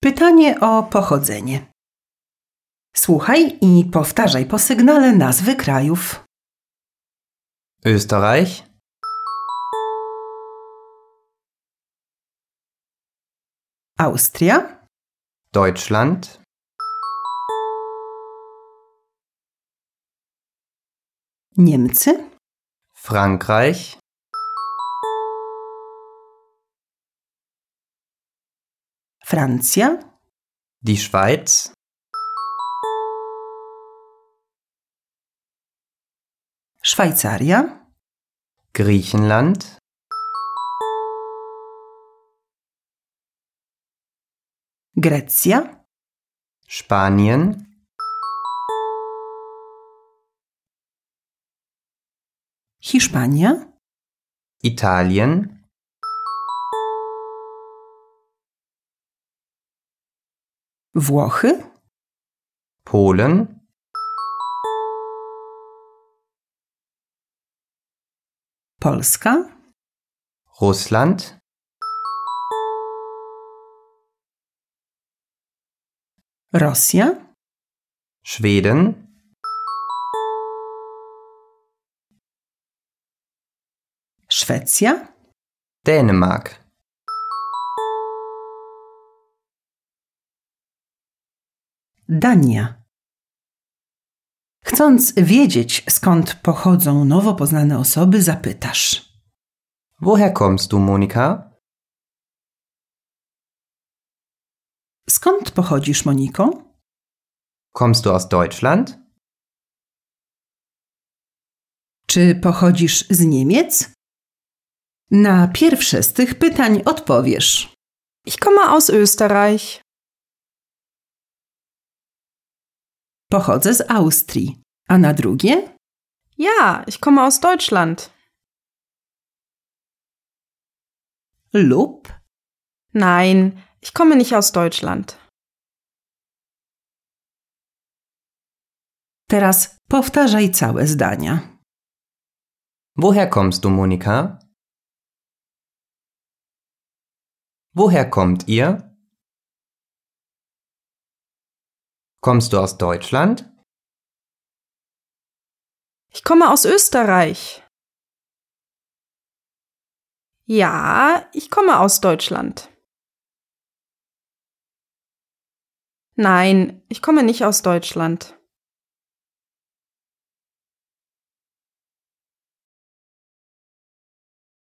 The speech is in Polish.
Pytanie o pochodzenie. Słuchaj i powtarzaj po sygnale nazwy krajów. Österreich, Austria, Deutschland, Niemcy, Frankreich, Francia, die Schweiz, Schweizaria, Griechenland, Grecia, Spanien, Hispania, Italien, Włochy, Polen, Polska, Russland, Rosja, Schweden, Szwecja, Dänemark, Dania. Chcąc wiedzieć, skąd pochodzą nowo poznane osoby, zapytasz. Woher kommst du, Monika? Skąd pochodzisz, Moniko? Kommst du aus Deutschland? Czy pochodzisz z Niemiec? Na pierwsze z tych pytań odpowiesz. Ich komme aus Österreich. Pochodzę z Austrii. A na drugie? Ja, ich komme aus Deutschland. Lub Nein, ich komme nicht aus Deutschland. teraz powtarzaj całe zdania. Woher kommst du, Monika? Woher kommt ihr? Kommst du aus Deutschland? Ich komme aus Österreich. Ja, ich komme aus Deutschland. Nein, ich komme nicht aus Deutschland.